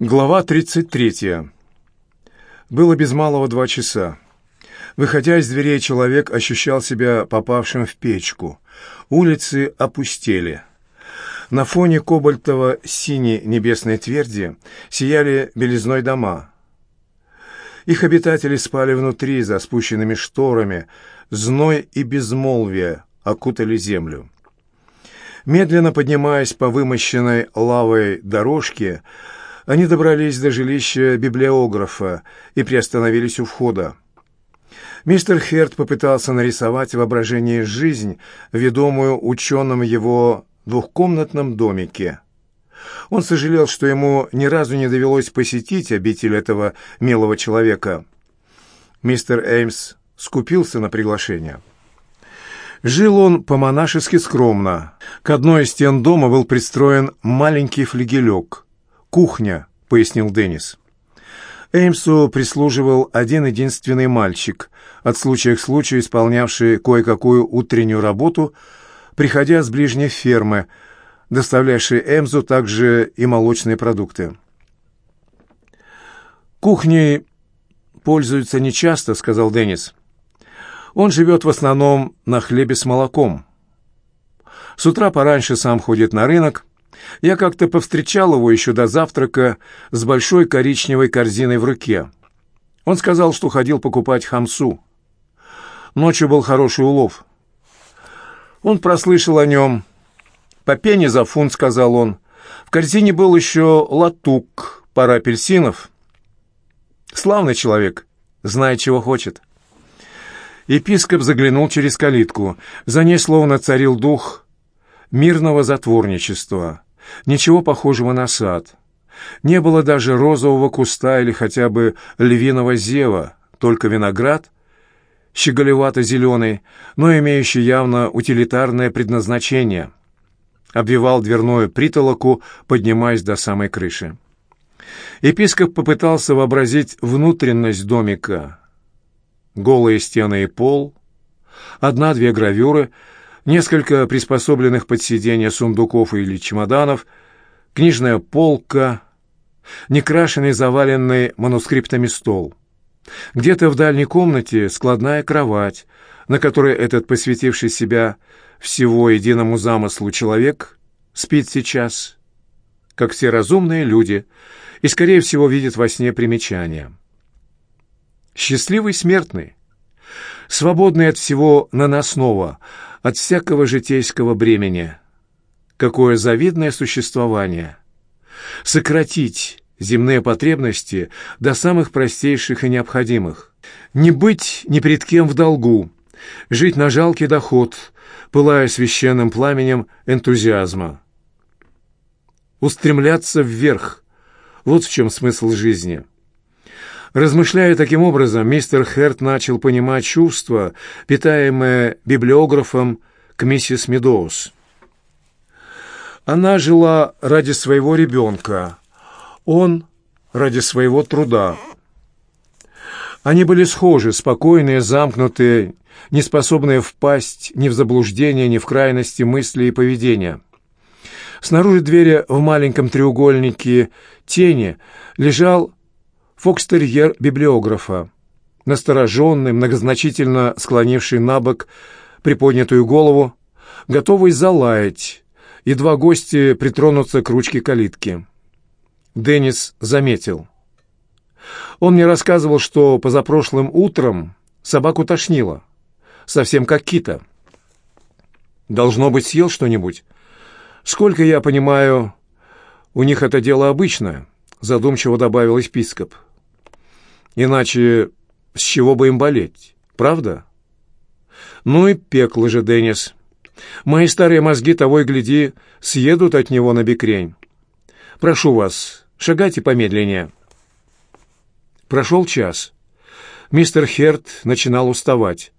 Глава 33. Было без малого два часа. Выходя из дверей, человек ощущал себя попавшим в печку. Улицы опустели. На фоне кобальтово-синей небесной тверди сияли белизной дома. Их обитатели спали внутри, за спущенными шторами. Зной и безмолвие окутали землю. Медленно поднимаясь по вымощенной лавой дорожке, они добрались до жилища библиографа и приостановились у входа. Мистер Херт попытался нарисовать воображение жизнь, ведомую ученым его двухкомнатном домике. Он сожалел, что ему ни разу не довелось посетить обитель этого милого человека. Мистер Эймс скупился на приглашение. Жил он по-монашески скромно. К одной из стен дома был пристроен маленький флигелек — «Кухня», — пояснил Деннис. Эймсу прислуживал один единственный мальчик, от случая к случаю исполнявший кое-какую утреннюю работу, приходя с ближней фермы, доставлявший Эмзу также и молочные продукты. «Кухней пользуются нечасто», — сказал Деннис. «Он живет в основном на хлебе с молоком. С утра пораньше сам ходит на рынок, я как-то повстречал его еще до завтрака с большой коричневой корзиной в руке. Он сказал, что ходил покупать хамсу. Ночью был хороший улов. Он прослышал о нем. «По пене за фунт», — сказал он. В корзине был еще латук, пара апельсинов. Славный человек, знает, чего хочет. Епископ заглянул через калитку. За ней словно царил дух мирного затворничества. Ничего похожего на сад. Не было даже розового куста или хотя бы львиного зева, только виноград, щеголевато-зеленый, но имеющий явно утилитарное предназначение. Обвивал дверную притолоку, поднимаясь до самой крыши. Епископ попытался вообразить внутренность домика. Голые стены и пол, одна-две гравюры — несколько приспособленных под сиденье сундуков или чемоданов, книжная полка, некрашенный заваленный манускриптами стол. Где-то в дальней комнате складная кровать, на которой этот посвятивший себя всего единому замыслу человек спит сейчас, как все разумные люди, и, скорее всего, видит во сне примечания. Счастливый смертный, свободный от всего наносного, от всякого житейского бремени. Какое завидное существование! Сократить земные потребности до самых простейших и необходимых. Не быть ни перед кем в долгу, жить на жалкий доход, пылая священным пламенем энтузиазма. Устремляться вверх – вот в чем смысл жизни. Размышляя таким образом, мистер Херт начал понимать чувства, питаемые библиографом к миссис Медоуз. Она жила ради своего ребенка, он ради своего труда. Они были схожи, спокойные, замкнутые, не способные впасть ни в заблуждение, ни в крайности мысли и поведения. Снаружи двери в маленьком треугольнике тени лежал фокстерьер библиографа, настороженный, многозначительно склонивший на бок приподнятую голову, готовый залаять, и два гости притронутся к ручке калитки. Деннис заметил. Он мне рассказывал, что позапрошлым утром собаку тошнило, совсем как кита. Должно быть, съел что-нибудь. Сколько я понимаю, у них это дело обычное, задумчиво добавил епископ. Иначе с чего бы им болеть, правда? Ну и пекло же, Деннис. Мои старые мозги того и гляди съедут от него на бекрень. Прошу вас, шагайте помедленнее. Прошел час. Мистер Херт начинал уставать.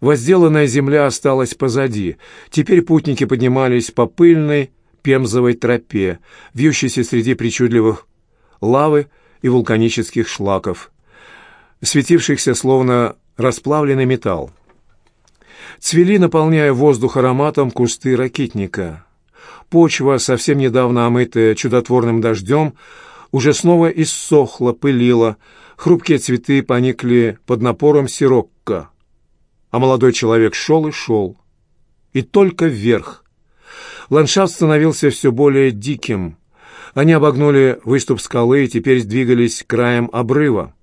Возделанная земля осталась позади. Теперь путники поднимались по пыльной пемзовой тропе, вьющейся среди причудливых лавы и вулканических шлаков светившихся словно расплавленный металл. Цвели, наполняя воздух ароматом, кусты ракитника. Почва, совсем недавно омытая чудотворным дождем, уже снова иссохла, пылила, хрупкие цветы поникли под напором сирокко, а молодой человек шел и шел, и только вверх. Ландшафт становился все более диким. Они обогнули выступ скалы и теперь двигались краем обрыва.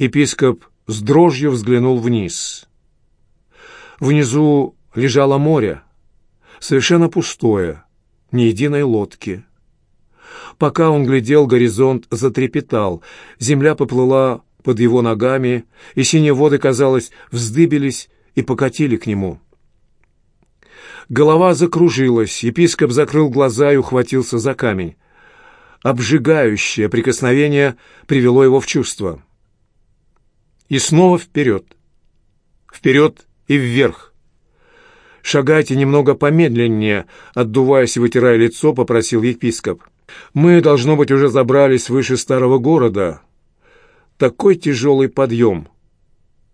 Епископ с дрожью взглянул вниз. Внизу лежало море, совершенно пустое, ни единой лодки. Пока он глядел, горизонт затрепетал, земля поплыла под его ногами, и синие воды, казалось, вздыбились и покатили к нему. Голова закружилась, епископ закрыл глаза и ухватился за камень. Обжигающее прикосновение привело его в чувство. И снова вперед. Вперед и вверх. «Шагайте немного помедленнее», — отдуваясь и вытирая лицо, попросил епископ. «Мы, должно быть, уже забрались выше старого города. Такой тяжелый подъем.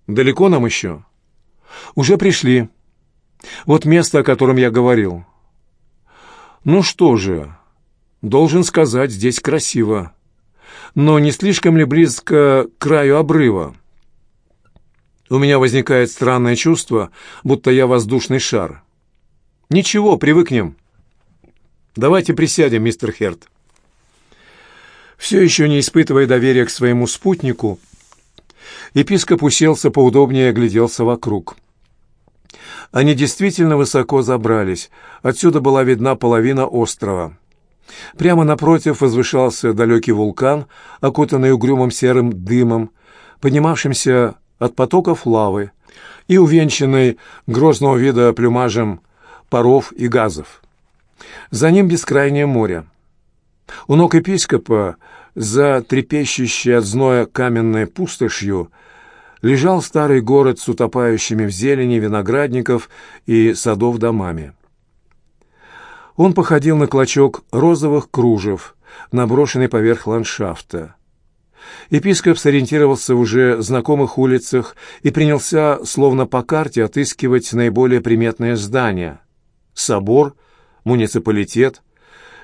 Далеко нам еще?» «Уже пришли. Вот место, о котором я говорил». «Ну что же, должен сказать, здесь красиво. Но не слишком ли близко к краю обрыва?» У меня возникает странное чувство, будто я воздушный шар. Ничего, привыкнем. Давайте присядем, мистер Херт. Все еще не испытывая доверия к своему спутнику, епископ уселся поудобнее и огляделся вокруг. Они действительно высоко забрались. Отсюда была видна половина острова. Прямо напротив возвышался далекий вулкан, окутанный угрюмым серым дымом, поднимавшимся от потоков лавы и увенчанный грозного вида плюмажем паров и газов. За ним бескрайнее море. У ног епископа, за трепещущей от зноя каменной пустошью, лежал старый город с утопающими в зелени виноградников и садов домами. Он походил на клочок розовых кружев, наброшенный поверх ландшафта. Епископ сориентировался в уже знакомых улицах и принялся, словно по карте, отыскивать наиболее приметные здания. Собор, муниципалитет,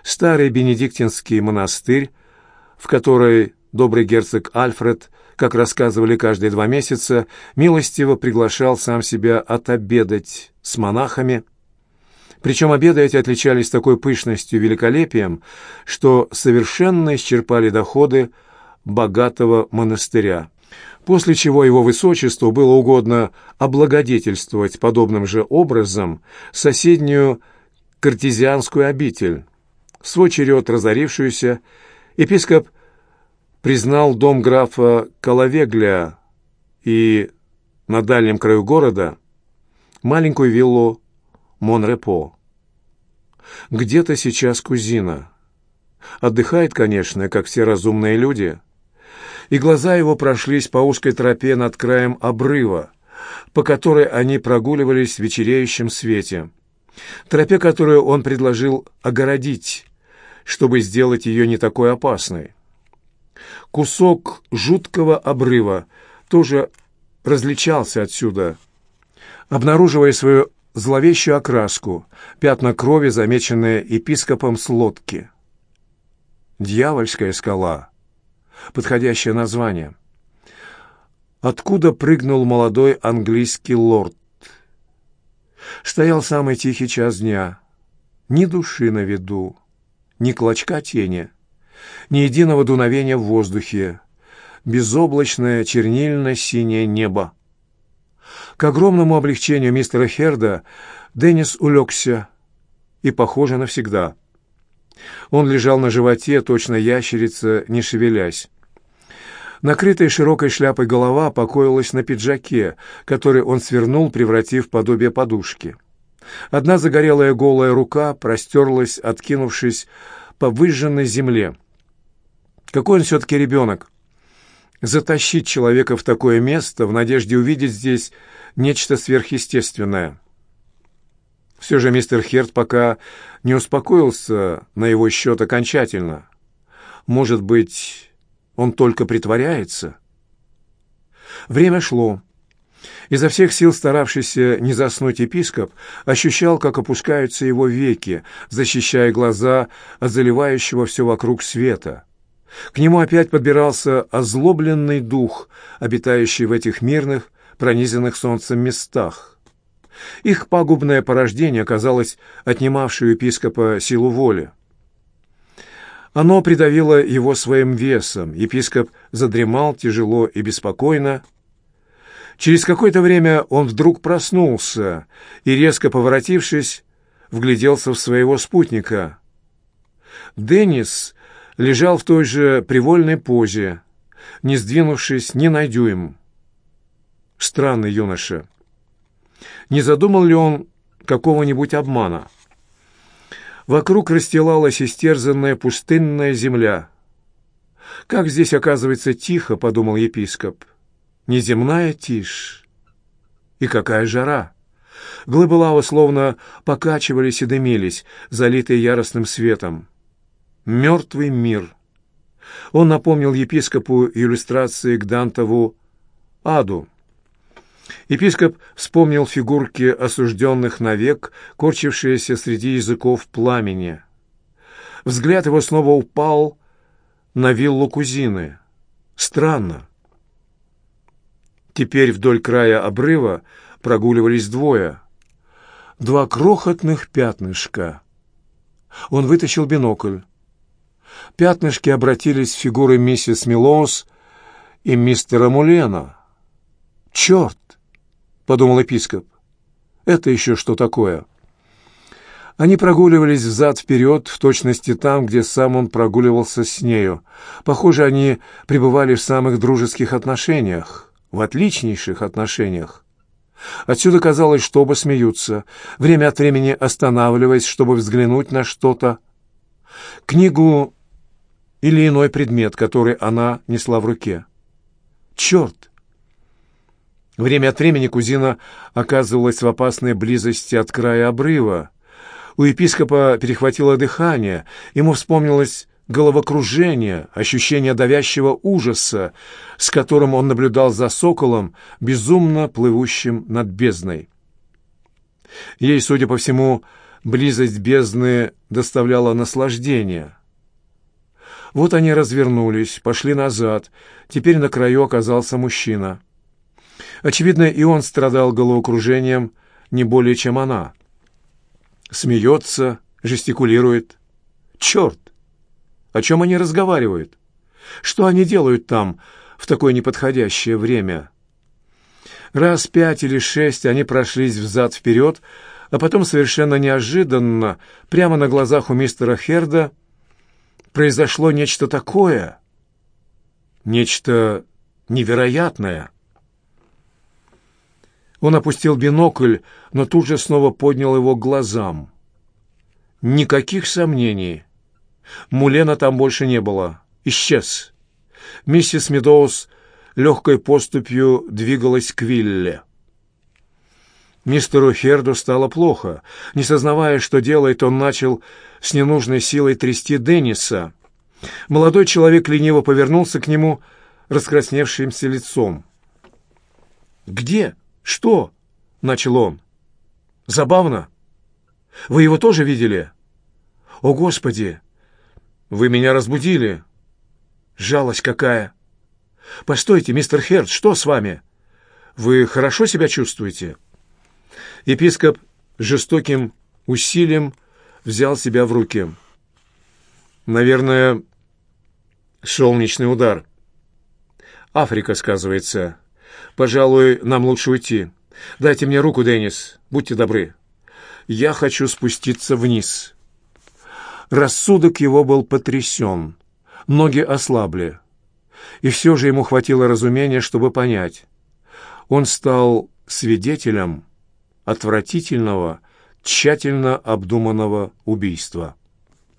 старый бенедиктинский монастырь, в который добрый герцог Альфред, как рассказывали каждые два месяца, милостиво приглашал сам себя отобедать с монахами. Причем обеды эти отличались такой пышностью и великолепием, что совершенно исчерпали доходы богатого монастыря, после чего его высочеству было угодно облагодетельствовать подобным же образом соседнюю картезианскую обитель. В свой черед разорившуюся, епископ признал дом графа Калавегля и на дальнем краю города маленькую виллу Монрепо. Где-то сейчас кузина. Отдыхает, конечно, как все разумные люди – и глаза его прошлись по узкой тропе над краем обрыва, по которой они прогуливались в вечереющем свете. Тропе, которую он предложил огородить, чтобы сделать ее не такой опасной. Кусок жуткого обрыва тоже различался отсюда, обнаруживая свою зловещую окраску, пятна крови, замеченные епископом с лодки. Дьявольская скала — подходящее название. Откуда прыгнул молодой английский лорд? Стоял самый тихий час дня. Ни души на виду, ни клочка тени, ни единого дуновения в воздухе, безоблачное чернильно-синее небо. К огромному облегчению мистера Херда Деннис улегся и, похоже, навсегда. Он лежал на животе, точно ящерица, не шевелясь. Накрытая широкой шляпой голова покоилась на пиджаке, который он свернул, превратив в подобие подушки. Одна загорелая голая рука простерлась, откинувшись по выжженной земле. Какой он все-таки ребенок! Затащить человека в такое место в надежде увидеть здесь нечто сверхъестественное. Все же мистер Херт пока не успокоился на его счет окончательно. Может быть, он только притворяется. Время шло. Изо всех сил старавшийся не заснуть епископ ощущал, как опускаются его веки, защищая глаза от заливающего все вокруг света. К нему опять подбирался озлобленный дух, обитающий в этих мирных, пронизанных солнцем местах. Их пагубное порождение оказалось отнимавшее у епископа силу воли. Оно придавило его своим весом. Епископ задремал тяжело и беспокойно. Через какое-то время он вдруг проснулся и, резко поворотившись, вгляделся в своего спутника. Деннис лежал в той же привольной позе, не сдвинувшись ни на дюйм. Странный юноша. Не задумал ли он какого-нибудь обмана? Вокруг расстилалась истерзанная пустынная земля. «Как здесь, оказывается, тихо», — подумал епископ. «Неземная тишь. И какая жара!» Глыбы лавы словно покачивались и дымились, залитые яростным светом. Мертвый мир. Он напомнил епископу иллюстрации к Дантову «Аду». Епископ вспомнил фигурки осужденных навек, корчившиеся среди языков пламени. Взгляд его снова упал на виллу кузины. Странно. Теперь вдоль края обрыва прогуливались двое. Два крохотных пятнышка. Он вытащил бинокль. Пятнышки обратились в фигуры миссис Милоус и мистера Мулена. «Черт!» — подумал епископ. «Это еще что такое?» Они прогуливались взад-вперед, в точности там, где сам он прогуливался с нею. Похоже, они пребывали в самых дружеских отношениях, в отличнейших отношениях. Отсюда казалось, что оба смеются, время от времени останавливаясь, чтобы взглянуть на что-то. Книгу или иной предмет, который она несла в руке. «Черт!» Время от времени кузина оказывалась в опасной близости от края обрыва. У епископа перехватило дыхание, ему вспомнилось головокружение, ощущение давящего ужаса, с которым он наблюдал за соколом, безумно плывущим над бездной. Ей, судя по всему, близость бездны доставляла наслаждение. Вот они развернулись, пошли назад, теперь на краю оказался мужчина — Очевидно, и он страдал головокружением не более, чем она. Смеется, жестикулирует. Черт! О чем они разговаривают? Что они делают там в такое неподходящее время? Раз пять или шесть они прошлись взад-вперед, а потом совершенно неожиданно, прямо на глазах у мистера Херда, произошло нечто такое, нечто невероятное. Он опустил бинокль, но тут же снова поднял его к глазам. Никаких сомнений. Мулена там больше не было. Исчез. Миссис Медоуз легкой поступью двигалась к вилле. Мистеру Херду стало плохо. Не сознавая, что делает, он начал с ненужной силой трясти Денниса. Молодой человек лениво повернулся к нему раскрасневшимся лицом. «Где?» «Что?» — начал он. «Забавно. Вы его тоже видели?» «О, Господи! Вы меня разбудили!» «Жалость какая!» «Постойте, мистер Херд, что с вами? Вы хорошо себя чувствуете?» Епископ жестоким усилием взял себя в руки. «Наверное, солнечный удар. Африка сказывается. Пожалуй, нам лучше уйти. Дайте мне руку, Деннис. Будьте добры. Я хочу спуститься вниз». Рассудок его был потрясен. Ноги ослабли. И все же ему хватило разумения, чтобы понять. Он стал свидетелем отвратительного, тщательно обдуманного убийства.